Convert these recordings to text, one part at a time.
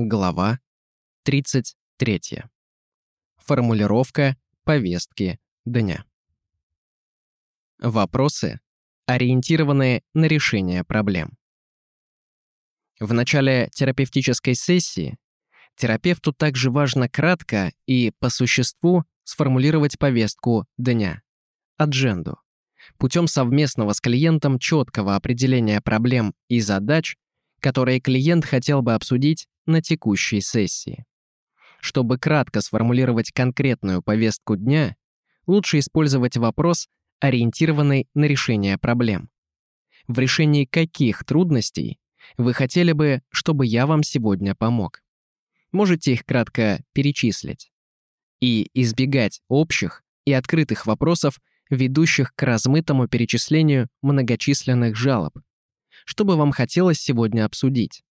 Глава 33. Формулировка повестки дня. Вопросы, ориентированные на решение проблем. В начале терапевтической сессии терапевту также важно кратко и по существу сформулировать повестку дня, адженду, путем совместного с клиентом четкого определения проблем и задач, которые клиент хотел бы обсудить на текущей сессии. Чтобы кратко сформулировать конкретную повестку дня, лучше использовать вопрос, ориентированный на решение проблем. В решении каких трудностей вы хотели бы, чтобы я вам сегодня помог? Можете их кратко перечислить. И избегать общих и открытых вопросов, ведущих к размытому перечислению многочисленных жалоб. Что бы вам хотелось сегодня обсудить?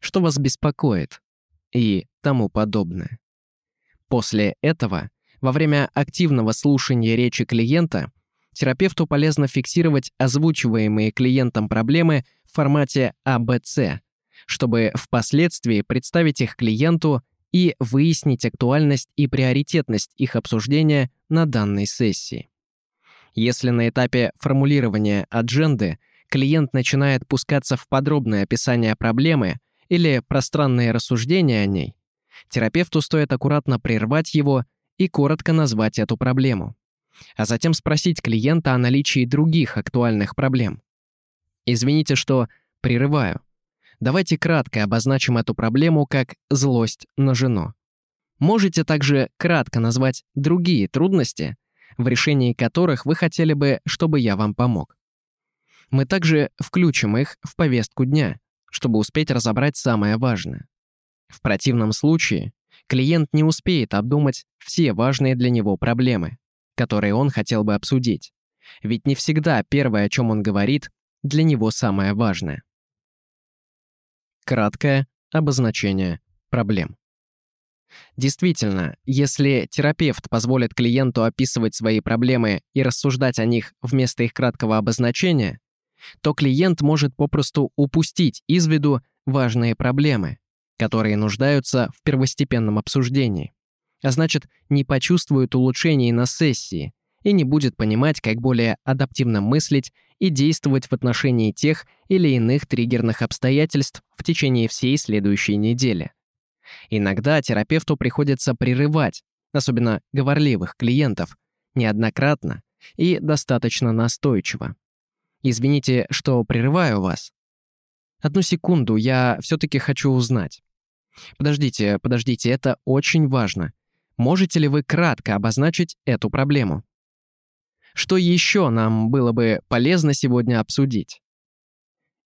Что вас беспокоит и тому подобное. После этого, во время активного слушания речи клиента, терапевту полезно фиксировать озвучиваемые клиентом проблемы в формате АБЦ, чтобы впоследствии представить их клиенту и выяснить актуальность и приоритетность их обсуждения на данной сессии. Если на этапе формулирования адженды клиент начинает пускаться в подробное описание проблемы, или пространные рассуждения о ней, терапевту стоит аккуратно прервать его и коротко назвать эту проблему, а затем спросить клиента о наличии других актуальных проблем. Извините, что прерываю. Давайте кратко обозначим эту проблему как злость на жену. Можете также кратко назвать другие трудности, в решении которых вы хотели бы, чтобы я вам помог. Мы также включим их в повестку дня, чтобы успеть разобрать самое важное. В противном случае клиент не успеет обдумать все важные для него проблемы, которые он хотел бы обсудить. Ведь не всегда первое, о чем он говорит, для него самое важное. Краткое обозначение проблем. Действительно, если терапевт позволит клиенту описывать свои проблемы и рассуждать о них вместо их краткого обозначения, то клиент может попросту упустить из виду важные проблемы, которые нуждаются в первостепенном обсуждении, а значит, не почувствует улучшений на сессии и не будет понимать, как более адаптивно мыслить и действовать в отношении тех или иных триггерных обстоятельств в течение всей следующей недели. Иногда терапевту приходится прерывать, особенно говорливых клиентов, неоднократно и достаточно настойчиво. Извините, что прерываю вас. Одну секунду, я все-таки хочу узнать. Подождите, подождите, это очень важно. Можете ли вы кратко обозначить эту проблему? Что еще нам было бы полезно сегодня обсудить?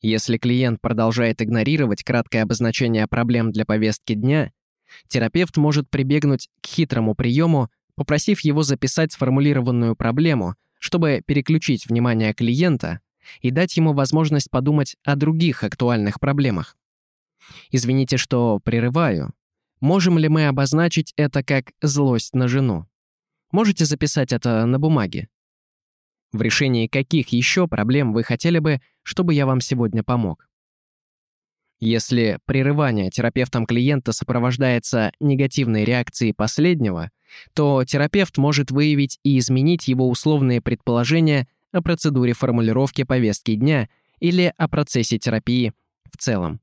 Если клиент продолжает игнорировать краткое обозначение проблем для повестки дня, терапевт может прибегнуть к хитрому приему, попросив его записать сформулированную проблему, чтобы переключить внимание клиента и дать ему возможность подумать о других актуальных проблемах. Извините, что прерываю. Можем ли мы обозначить это как злость на жену? Можете записать это на бумаге? В решении каких еще проблем вы хотели бы, чтобы я вам сегодня помог? Если прерывание терапевтом клиента сопровождается негативной реакцией последнего, то терапевт может выявить и изменить его условные предположения о процедуре формулировки повестки дня или о процессе терапии в целом.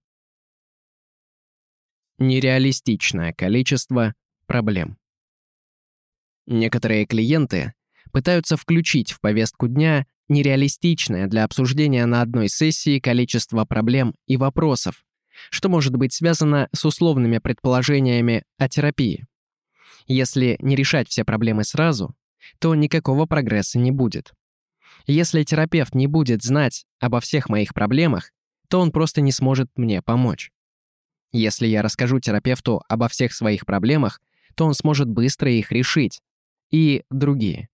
Нереалистичное количество проблем. Некоторые клиенты пытаются включить в повестку дня нереалистичное для обсуждения на одной сессии количество проблем и вопросов, что может быть связано с условными предположениями о терапии. Если не решать все проблемы сразу, то никакого прогресса не будет. Если терапевт не будет знать обо всех моих проблемах, то он просто не сможет мне помочь. Если я расскажу терапевту обо всех своих проблемах, то он сможет быстро их решить. И другие.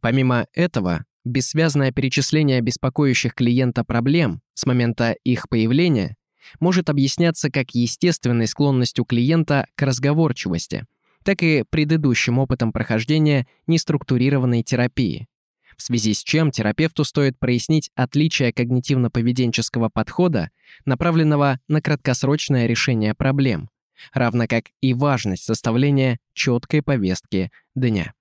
Помимо этого, бессвязное перечисление беспокоящих клиента проблем с момента их появления может объясняться как естественной склонностью клиента к разговорчивости, так и предыдущим опытом прохождения неструктурированной терапии в связи с чем терапевту стоит прояснить отличие когнитивно-поведенческого подхода, направленного на краткосрочное решение проблем, равно как и важность составления четкой повестки дня.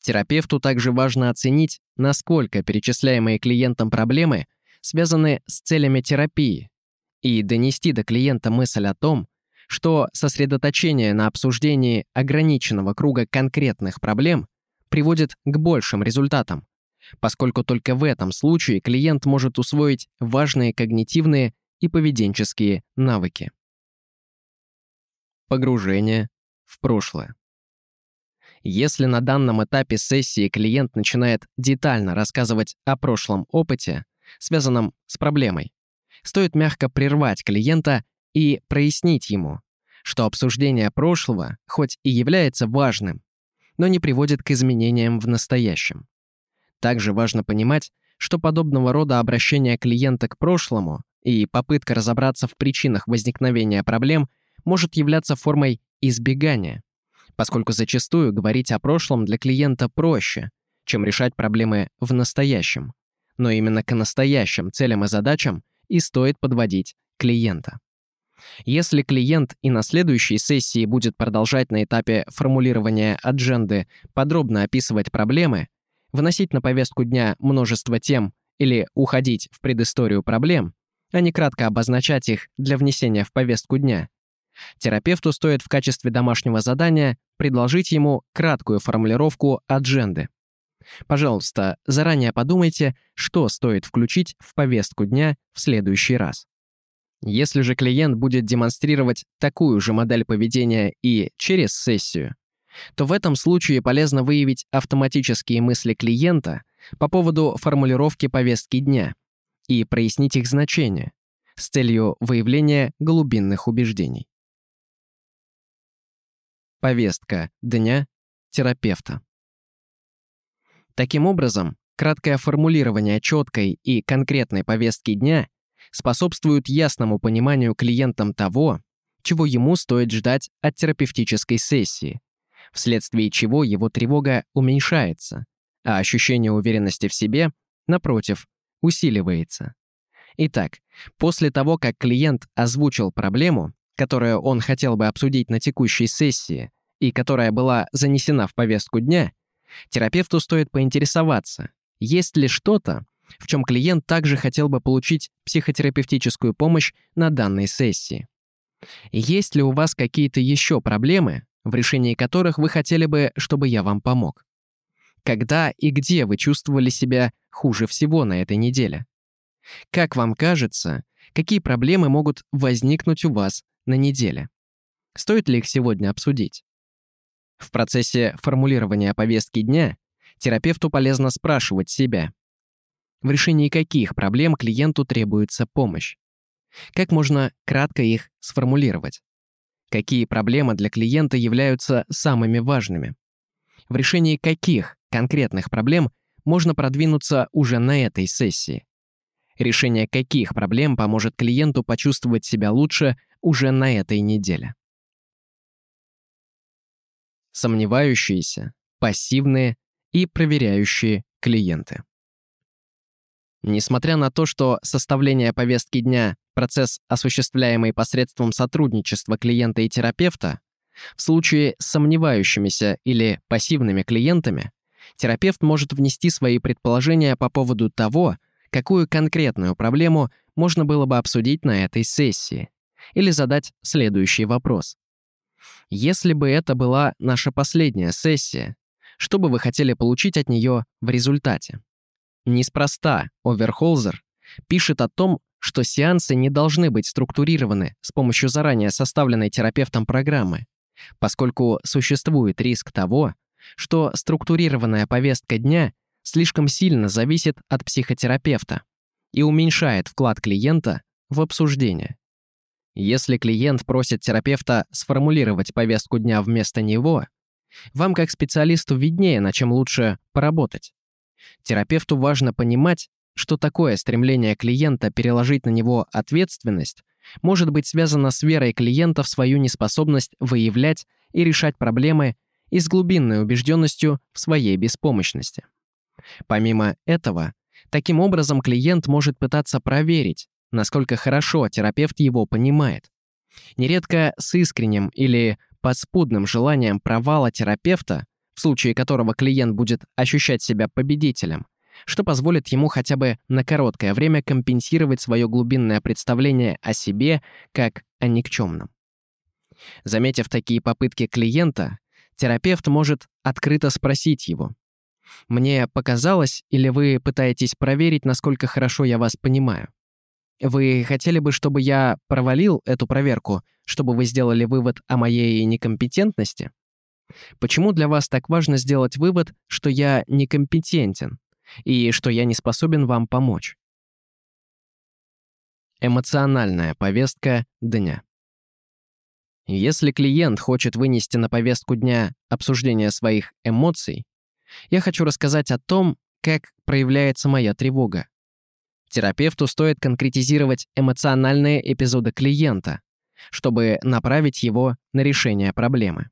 Терапевту также важно оценить, насколько перечисляемые клиентам проблемы связаны с целями терапии, и донести до клиента мысль о том, что сосредоточение на обсуждении ограниченного круга конкретных проблем приводит к большим результатам, поскольку только в этом случае клиент может усвоить важные когнитивные и поведенческие навыки. Погружение в прошлое. Если на данном этапе сессии клиент начинает детально рассказывать о прошлом опыте, связанном с проблемой, стоит мягко прервать клиента и прояснить ему, что обсуждение прошлого хоть и является важным, но не приводит к изменениям в настоящем. Также важно понимать, что подобного рода обращение клиента к прошлому и попытка разобраться в причинах возникновения проблем может являться формой избегания, поскольку зачастую говорить о прошлом для клиента проще, чем решать проблемы в настоящем. Но именно к настоящим целям и задачам и стоит подводить клиента. Если клиент и на следующей сессии будет продолжать на этапе формулирования адженды подробно описывать проблемы, выносить на повестку дня множество тем или уходить в предысторию проблем, а не кратко обозначать их для внесения в повестку дня, терапевту стоит в качестве домашнего задания предложить ему краткую формулировку адженды. Пожалуйста, заранее подумайте, что стоит включить в повестку дня в следующий раз. Если же клиент будет демонстрировать такую же модель поведения и через сессию, то в этом случае полезно выявить автоматические мысли клиента по поводу формулировки повестки дня и прояснить их значение с целью выявления глубинных убеждений. Повестка дня терапевта. Таким образом, краткое формулирование четкой и конкретной повестки дня способствуют ясному пониманию клиентам того, чего ему стоит ждать от терапевтической сессии, вследствие чего его тревога уменьшается, а ощущение уверенности в себе, напротив, усиливается. Итак, после того, как клиент озвучил проблему, которую он хотел бы обсудить на текущей сессии и которая была занесена в повестку дня, терапевту стоит поинтересоваться, есть ли что-то, в чем клиент также хотел бы получить психотерапевтическую помощь на данной сессии. Есть ли у вас какие-то еще проблемы, в решении которых вы хотели бы, чтобы я вам помог? Когда и где вы чувствовали себя хуже всего на этой неделе? Как вам кажется, какие проблемы могут возникнуть у вас на неделе? Стоит ли их сегодня обсудить? В процессе формулирования повестки дня терапевту полезно спрашивать себя, в решении каких проблем клиенту требуется помощь. Как можно кратко их сформулировать? Какие проблемы для клиента являются самыми важными? В решении каких конкретных проблем можно продвинуться уже на этой сессии? Решение каких проблем поможет клиенту почувствовать себя лучше уже на этой неделе? Сомневающиеся, пассивные и проверяющие клиенты. Несмотря на то, что составление повестки дня – процесс, осуществляемый посредством сотрудничества клиента и терапевта, в случае с сомневающимися или пассивными клиентами, терапевт может внести свои предположения по поводу того, какую конкретную проблему можно было бы обсудить на этой сессии, или задать следующий вопрос. Если бы это была наша последняя сессия, что бы вы хотели получить от нее в результате? Неспроста Оверхолзер пишет о том, что сеансы не должны быть структурированы с помощью заранее составленной терапевтом программы, поскольку существует риск того, что структурированная повестка дня слишком сильно зависит от психотерапевта и уменьшает вклад клиента в обсуждение. Если клиент просит терапевта сформулировать повестку дня вместо него, вам как специалисту виднее, на чем лучше поработать. Терапевту важно понимать, что такое стремление клиента переложить на него ответственность может быть связано с верой клиента в свою неспособность выявлять и решать проблемы и с глубинной убежденностью в своей беспомощности. Помимо этого, таким образом клиент может пытаться проверить, насколько хорошо терапевт его понимает, Нередко с искренним или подспудным желанием провала терапевта, случае которого клиент будет ощущать себя победителем, что позволит ему хотя бы на короткое время компенсировать свое глубинное представление о себе как о никчемном. Заметив такие попытки клиента, терапевт может открыто спросить его. «Мне показалось, или вы пытаетесь проверить, насколько хорошо я вас понимаю? Вы хотели бы, чтобы я провалил эту проверку, чтобы вы сделали вывод о моей некомпетентности? Почему для вас так важно сделать вывод, что я некомпетентен и что я не способен вам помочь?» Эмоциональная повестка дня. Если клиент хочет вынести на повестку дня обсуждение своих эмоций, я хочу рассказать о том, как проявляется моя тревога. Терапевту стоит конкретизировать эмоциональные эпизоды клиента, чтобы направить его на решение проблемы.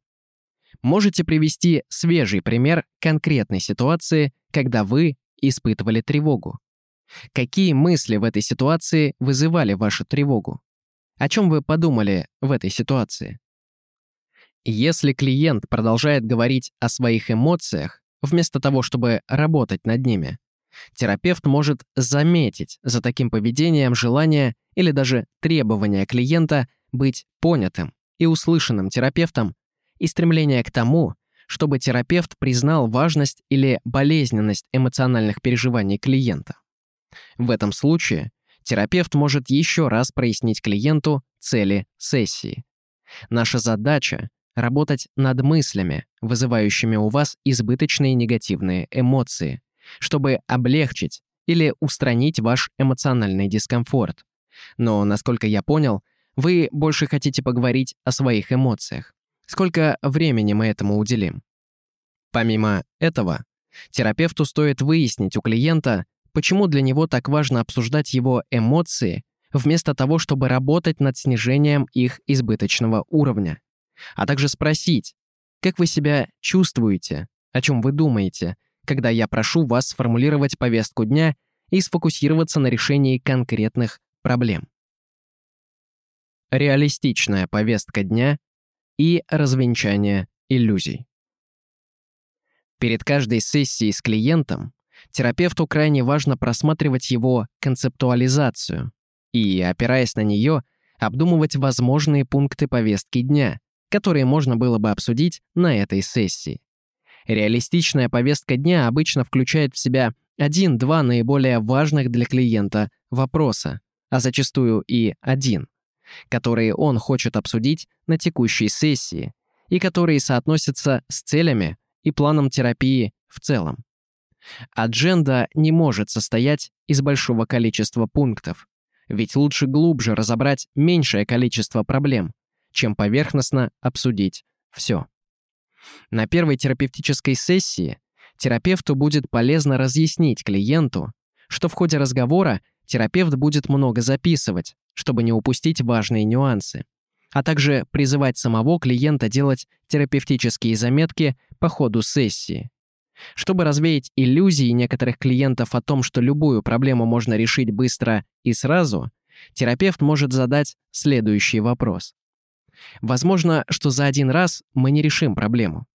Можете привести свежий пример конкретной ситуации, когда вы испытывали тревогу. Какие мысли в этой ситуации вызывали вашу тревогу? О чем вы подумали в этой ситуации? Если клиент продолжает говорить о своих эмоциях, вместо того, чтобы работать над ними, терапевт может заметить за таким поведением желание или даже требование клиента быть понятым и услышанным терапевтом и стремление к тому, чтобы терапевт признал важность или болезненность эмоциональных переживаний клиента. В этом случае терапевт может еще раз прояснить клиенту цели сессии. Наша задача — работать над мыслями, вызывающими у вас избыточные негативные эмоции, чтобы облегчить или устранить ваш эмоциональный дискомфорт. Но, насколько я понял, вы больше хотите поговорить о своих эмоциях. Сколько времени мы этому уделим? Помимо этого, терапевту стоит выяснить у клиента, почему для него так важно обсуждать его эмоции, вместо того, чтобы работать над снижением их избыточного уровня. А также спросить, как вы себя чувствуете, о чем вы думаете, когда я прошу вас сформулировать повестку дня и сфокусироваться на решении конкретных проблем. Реалистичная повестка дня и развенчание иллюзий. Перед каждой сессией с клиентом терапевту крайне важно просматривать его концептуализацию и, опираясь на нее, обдумывать возможные пункты повестки дня, которые можно было бы обсудить на этой сессии. Реалистичная повестка дня обычно включает в себя один-два наиболее важных для клиента вопроса, а зачастую и один, которые он хочет обсудить на текущей сессии и которые соотносятся с целями и планом терапии в целом. Адженда не может состоять из большого количества пунктов, ведь лучше глубже разобрать меньшее количество проблем, чем поверхностно обсудить все. На первой терапевтической сессии терапевту будет полезно разъяснить клиенту, что в ходе разговора терапевт будет много записывать, чтобы не упустить важные нюансы, а также призывать самого клиента делать терапевтические заметки по ходу сессии. Чтобы развеять иллюзии некоторых клиентов о том, что любую проблему можно решить быстро и сразу, терапевт может задать следующий вопрос. Возможно, что за один раз мы не решим проблему.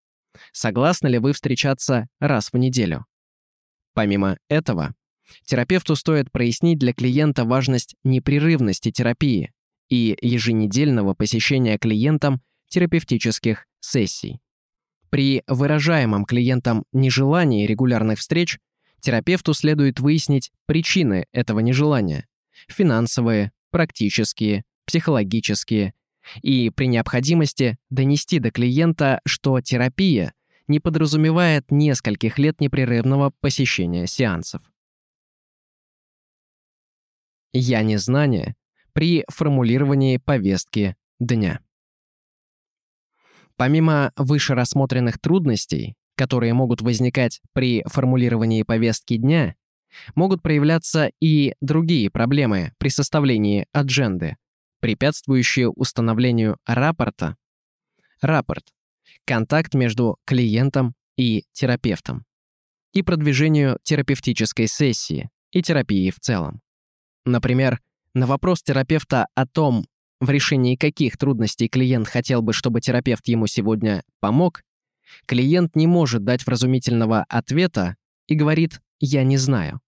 Согласны ли вы встречаться раз в неделю? Помимо этого, терапевту стоит прояснить для клиента важность непрерывности терапии и еженедельного посещения клиентам терапевтических сессий. При выражаемом клиентам нежелании регулярных встреч терапевту следует выяснить причины этого нежелания – финансовые, практические, психологические и при необходимости донести до клиента, что терапия не подразумевает нескольких лет непрерывного посещения сеансов. Я незнание при формулировании повестки дня. Помимо выше рассмотренных трудностей, которые могут возникать при формулировании повестки дня, могут проявляться и другие проблемы при составлении адженды, препятствующие установлению рапорта. Рапорт – контакт между клиентом и терапевтом и продвижению терапевтической сессии и терапии в целом. Например, на вопрос терапевта о том, в решении каких трудностей клиент хотел бы, чтобы терапевт ему сегодня помог, клиент не может дать вразумительного ответа и говорит «я не знаю».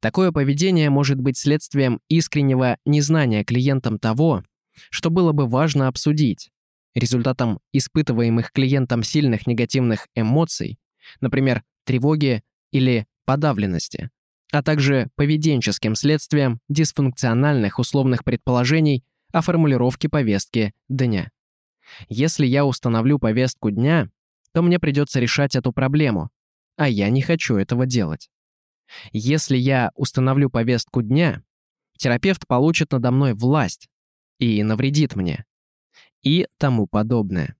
Такое поведение может быть следствием искреннего незнания клиентом того, что было бы важно обсудить, результатом испытываемых клиентом сильных негативных эмоций, например, тревоги или подавленности, а также поведенческим следствием дисфункциональных условных предположений о формулировке повестки дня. Если я установлю повестку дня, то мне придется решать эту проблему, а я не хочу этого делать. Если я установлю повестку дня, терапевт получит надо мной власть и навредит мне. И тому подобное.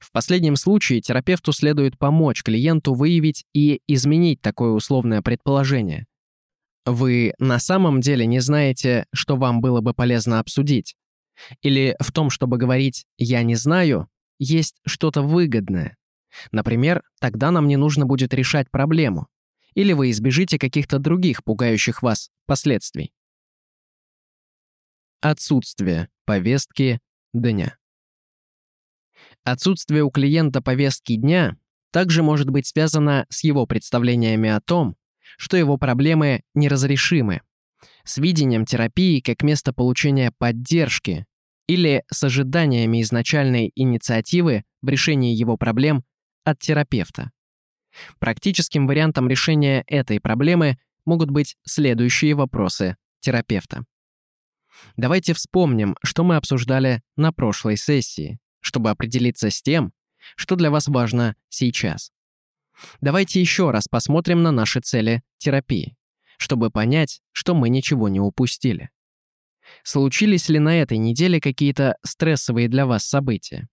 В последнем случае терапевту следует помочь клиенту выявить и изменить такое условное предположение. Вы на самом деле не знаете, что вам было бы полезно обсудить. Или в том, чтобы говорить «я не знаю», есть что-то выгодное. Например, тогда нам не нужно будет решать проблему. Или вы избежите каких-то других пугающих вас последствий. Отсутствие повестки дня. Отсутствие у клиента повестки дня также может быть связано с его представлениями о том, что его проблемы неразрешимы, с видением терапии как место получения поддержки или с ожиданиями изначальной инициативы в решении его проблем от терапевта. Практическим вариантом решения этой проблемы могут быть следующие вопросы терапевта. Давайте вспомним, что мы обсуждали на прошлой сессии, чтобы определиться с тем, что для вас важно сейчас. Давайте еще раз посмотрим на наши цели терапии, чтобы понять, что мы ничего не упустили. Случились ли на этой неделе какие-то стрессовые для вас события?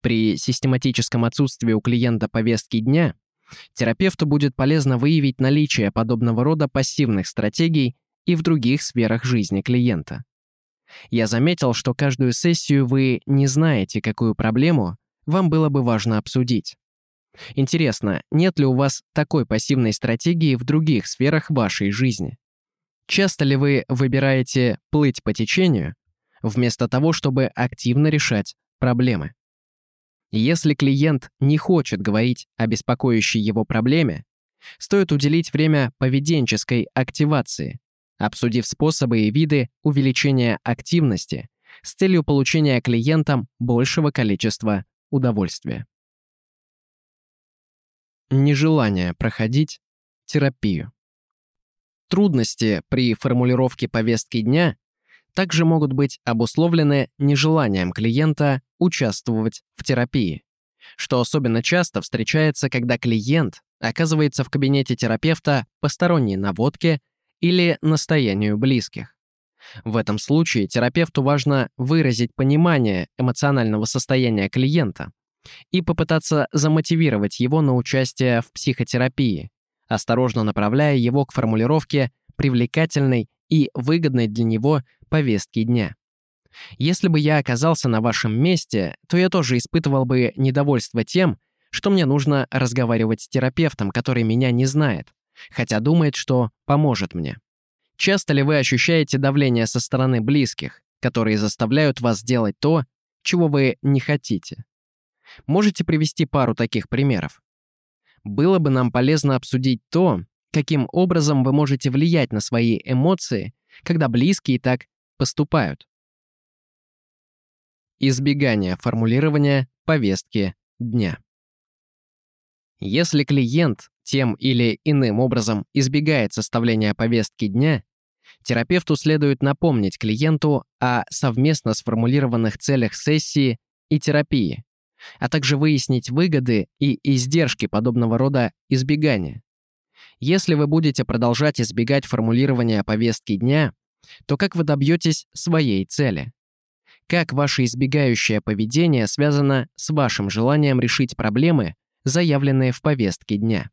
При систематическом отсутствии у клиента повестки дня терапевту будет полезно выявить наличие подобного рода пассивных стратегий и в других сферах жизни клиента. Я заметил, что каждую сессию вы не знаете, какую проблему вам было бы важно обсудить. Интересно, нет ли у вас такой пассивной стратегии в других сферах вашей жизни? Часто ли вы выбираете плыть по течению, вместо того, чтобы активно решать проблемы? Если клиент не хочет говорить о беспокоящей его проблеме, стоит уделить время поведенческой активации, обсудив способы и виды увеличения активности с целью получения клиентам большего количества удовольствия. Нежелание проходить терапию. Трудности при формулировке повестки дня также могут быть обусловлены нежеланием клиента участвовать в терапии, что особенно часто встречается, когда клиент оказывается в кабинете терапевта посторонней наводке или настоянию близких. В этом случае терапевту важно выразить понимание эмоционального состояния клиента и попытаться замотивировать его на участие в психотерапии, осторожно направляя его к формулировке привлекательной и выгодной для него повестки дня. Если бы я оказался на вашем месте, то я тоже испытывал бы недовольство тем, что мне нужно разговаривать с терапевтом, который меня не знает, хотя думает, что поможет мне. Часто ли вы ощущаете давление со стороны близких, которые заставляют вас делать то, чего вы не хотите? Можете привести пару таких примеров? Было бы нам полезно обсудить то, каким образом вы можете влиять на свои эмоции, когда близкие так поступают. Избегание формулирования повестки дня. Если клиент тем или иным образом избегает составления повестки дня, терапевту следует напомнить клиенту о совместно сформулированных целях сессии и терапии, а также выяснить выгоды и издержки подобного рода избегания. Если вы будете продолжать избегать формулирования повестки дня, то как вы добьетесь своей цели? Как ваше избегающее поведение связано с вашим желанием решить проблемы, заявленные в повестке дня?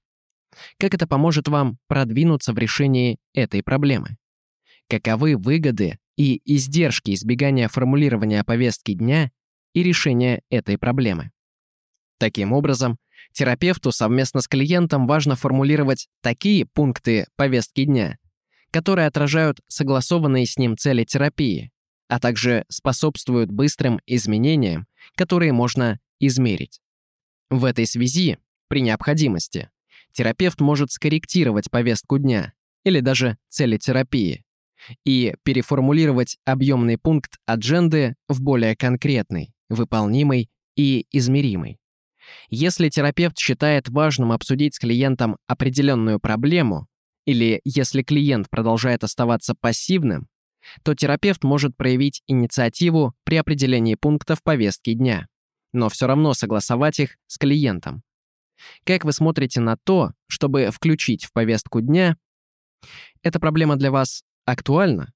Как это поможет вам продвинуться в решении этой проблемы? Каковы выгоды и издержки избегания формулирования повестки дня и решения этой проблемы? Таким образом, терапевту совместно с клиентом важно формулировать такие пункты повестки дня, которые отражают согласованные с ним цели терапии, а также способствуют быстрым изменениям, которые можно измерить. В этой связи, при необходимости, терапевт может скорректировать повестку дня или даже цели терапии и переформулировать объемный пункт адженды в более конкретный, выполнимый и измеримый. Если терапевт считает важным обсудить с клиентом определенную проблему, или если клиент продолжает оставаться пассивным, то терапевт может проявить инициативу при определении пунктов повестки дня, но все равно согласовать их с клиентом. Как вы смотрите на то, чтобы включить в повестку дня? Эта проблема для вас актуальна?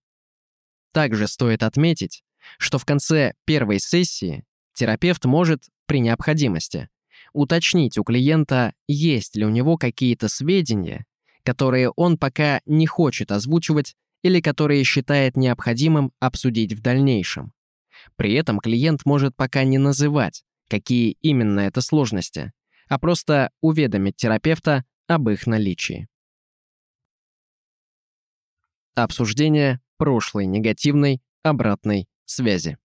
Также стоит отметить, что в конце первой сессии терапевт может, при необходимости, уточнить у клиента, есть ли у него какие-то сведения, которые он пока не хочет озвучивать или которые считает необходимым обсудить в дальнейшем. При этом клиент может пока не называть, какие именно это сложности, а просто уведомить терапевта об их наличии. Обсуждение прошлой негативной обратной связи.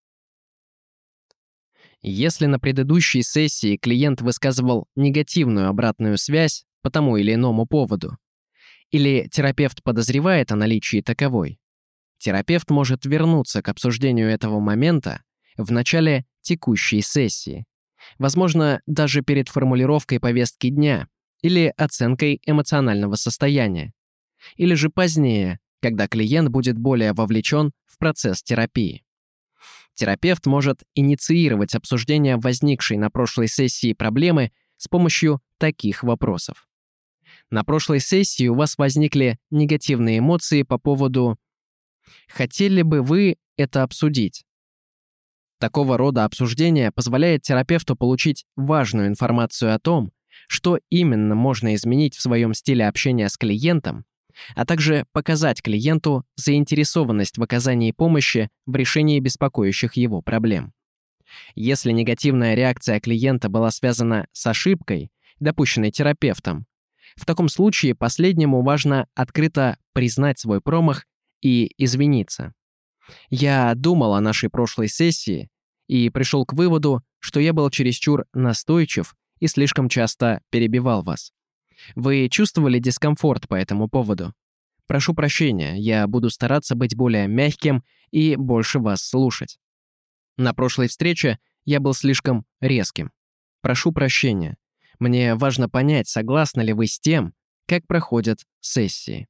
Если на предыдущей сессии клиент высказывал негативную обратную связь по тому или иному поводу, или терапевт подозревает о наличии таковой, терапевт может вернуться к обсуждению этого момента в начале текущей сессии, возможно, даже перед формулировкой повестки дня или оценкой эмоционального состояния, или же позднее, когда клиент будет более вовлечен в процесс терапии. Терапевт может инициировать обсуждение возникшей на прошлой сессии проблемы с помощью таких вопросов. На прошлой сессии у вас возникли негативные эмоции по поводу «хотели бы вы это обсудить?» Такого рода обсуждение позволяет терапевту получить важную информацию о том, что именно можно изменить в своем стиле общения с клиентом, а также показать клиенту заинтересованность в оказании помощи в решении беспокоящих его проблем. Если негативная реакция клиента была связана с ошибкой, допущенной терапевтом, в таком случае последнему важно открыто признать свой промах и извиниться. Я думал о нашей прошлой сессии и пришел к выводу, что я был чересчур настойчив и слишком часто перебивал вас. Вы чувствовали дискомфорт по этому поводу? Прошу прощения, я буду стараться быть более мягким и больше вас слушать. На прошлой встрече я был слишком резким. Прошу прощения. Мне важно понять, согласны ли вы с тем, как проходят сессии.